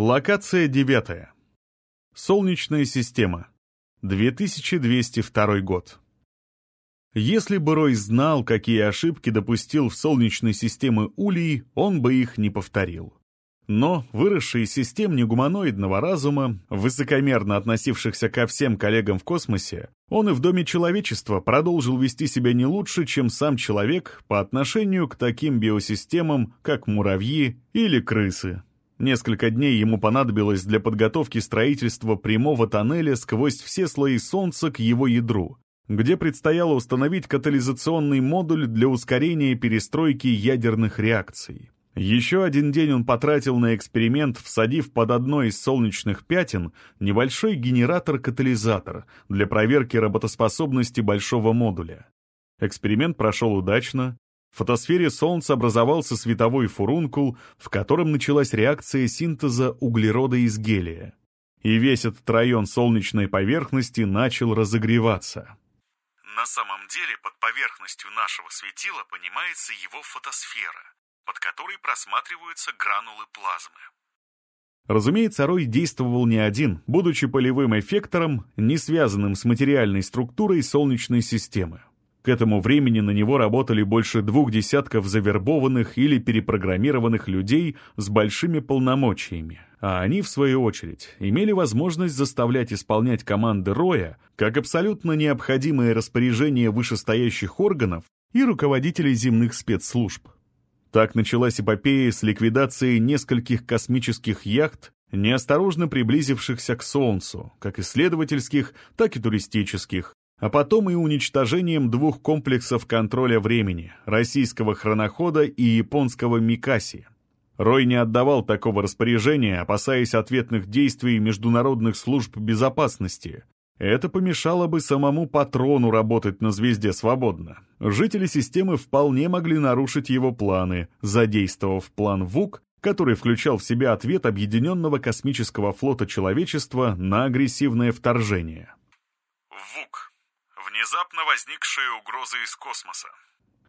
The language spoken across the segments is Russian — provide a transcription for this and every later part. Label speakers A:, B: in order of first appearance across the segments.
A: Локация девятая. Солнечная система. 2202 год. Если бы Рой знал, какие ошибки допустил в Солнечной системе Улей, он бы их не повторил. Но, выросший из систем негуманоидного разума, высокомерно относившихся ко всем коллегам в космосе, он и в Доме человечества продолжил вести себя не лучше, чем сам человек по отношению к таким биосистемам, как муравьи или крысы. Несколько дней ему понадобилось для подготовки строительства прямого тоннеля сквозь все слои Солнца к его ядру, где предстояло установить катализационный модуль для ускорения перестройки ядерных реакций. Еще один день он потратил на эксперимент, всадив под одно из солнечных пятен небольшой генератор-катализатор для проверки работоспособности большого модуля. Эксперимент прошел удачно, в фотосфере Солнца образовался световой фурункул, в котором началась реакция синтеза углерода из гелия. И весь этот район солнечной поверхности начал разогреваться.
B: На самом деле под поверхностью нашего светила понимается его фотосфера, под которой просматриваются гранулы плазмы.
A: Разумеется, Рой действовал не один, будучи полевым эффектором, не связанным с материальной структурой Солнечной системы. К этому времени на него работали больше двух десятков завербованных или перепрограммированных людей с большими полномочиями, а они, в свою очередь, имели возможность заставлять исполнять команды Роя как абсолютно необходимые распоряжения вышестоящих органов и руководителей земных спецслужб. Так началась эпопея с ликвидацией нескольких космических яхт, неосторожно приблизившихся к Солнцу, как исследовательских, так и туристических, а потом и уничтожением двух комплексов контроля времени — российского хронохода и японского Микаси. Рой не отдавал такого распоряжения, опасаясь ответных действий международных служб безопасности. Это помешало бы самому патрону работать на «Звезде свободно». Жители системы вполне могли нарушить его планы, задействовав план ВУК, который включал в себя ответ Объединенного космического флота человечества на агрессивное вторжение.
B: ВУК внезапно возникшие угрозы из космоса.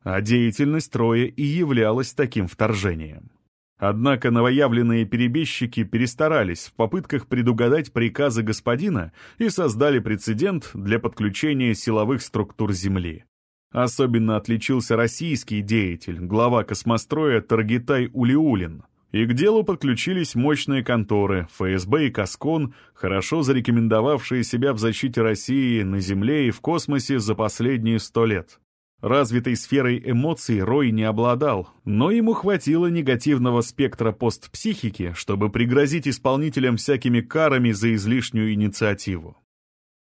A: А деятельность Троя и являлась таким вторжением. Однако новоявленные перебежчики перестарались в попытках предугадать приказы господина и создали прецедент для подключения силовых структур Земли. Особенно отличился российский деятель, глава космостроя Таргитай Улиулин, и к делу подключились мощные конторы, ФСБ и Каскон, хорошо зарекомендовавшие себя в защите России на Земле и в космосе за последние сто лет. Развитой сферой эмоций Рой не обладал, но ему хватило негативного спектра постпсихики, чтобы пригрозить исполнителям всякими карами за излишнюю инициативу.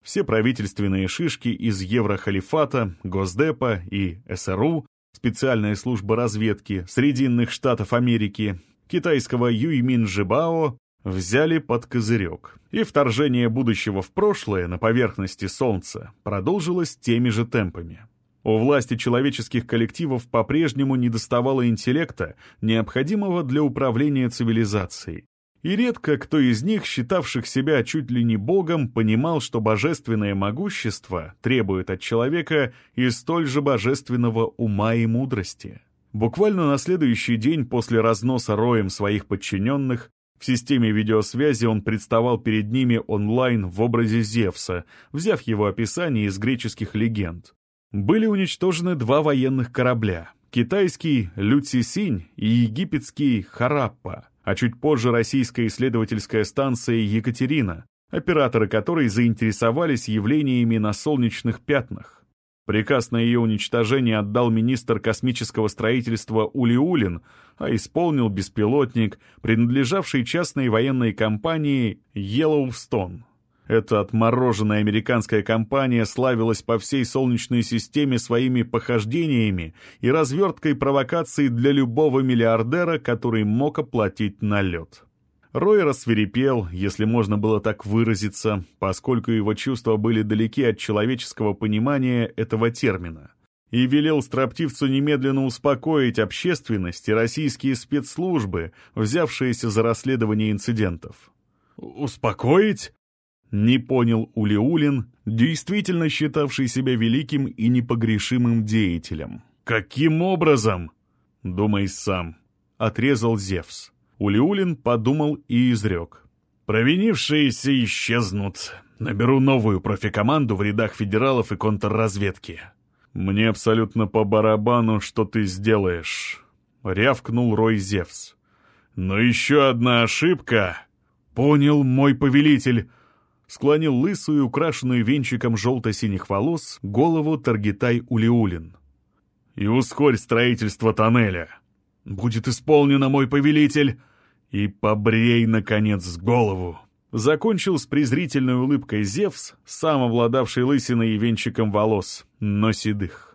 A: Все правительственные шишки из Еврохалифата, Госдепа и СРУ, специальная служба разведки Срединных Штатов Америки, китайского Юймин Жибао взяли под козырек, и вторжение будущего в прошлое на поверхности Солнца продолжилось теми же темпами. У власти человеческих коллективов по-прежнему недоставало интеллекта, необходимого для управления цивилизацией. И редко кто из них, считавших себя чуть ли не богом, понимал, что божественное могущество требует от человека и столь же божественного ума и мудрости. Буквально на следующий день после разноса роем своих подчиненных в системе видеосвязи он представал перед ними онлайн в образе Зевса, взяв его описание из греческих легенд. Были уничтожены два военных корабля — китайский «Люцисинь» и египетский «Хараппа», а чуть позже российская исследовательская станция «Екатерина», операторы которой заинтересовались явлениями на солнечных пятнах. Приказ на ее уничтожение отдал министр космического строительства Улиулин, а исполнил беспилотник, принадлежавший частной военной компании Yellowstone. Эта отмороженная американская компания славилась по всей Солнечной системе своими похождениями и разверткой провокаций для любого миллиардера, который мог оплатить налет. Рой рассверепел, если можно было так выразиться, поскольку его чувства были далеки от человеческого понимания этого термина, и велел строптивцу немедленно успокоить общественность и российские спецслужбы, взявшиеся за расследование инцидентов. «Успокоить?» Не понял Улиулин, действительно считавший себя великим и непогрешимым деятелем. «Каким образом?» «Думай сам», — отрезал Зевс. Улиулин подумал и изрек. «Провинившиеся исчезнут. Наберу новую профикоманду в рядах федералов и контрразведки. Мне абсолютно по барабану, что ты сделаешь», — рявкнул Рой Зевс. «Но еще одна ошибка...» «Понял, мой повелитель», — склонил лысую, украшенную венчиком желто-синих волос, голову Таргитай Улиулин. «И ускорь строительство тоннеля. Будет исполнено, мой повелитель, и побрей, наконец, голову». Закончил с презрительной улыбкой Зевс, сам обладавший лысиной и венчиком волос, но седых.